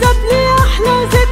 جاب لي أحلى ذكريات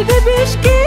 kalbi bir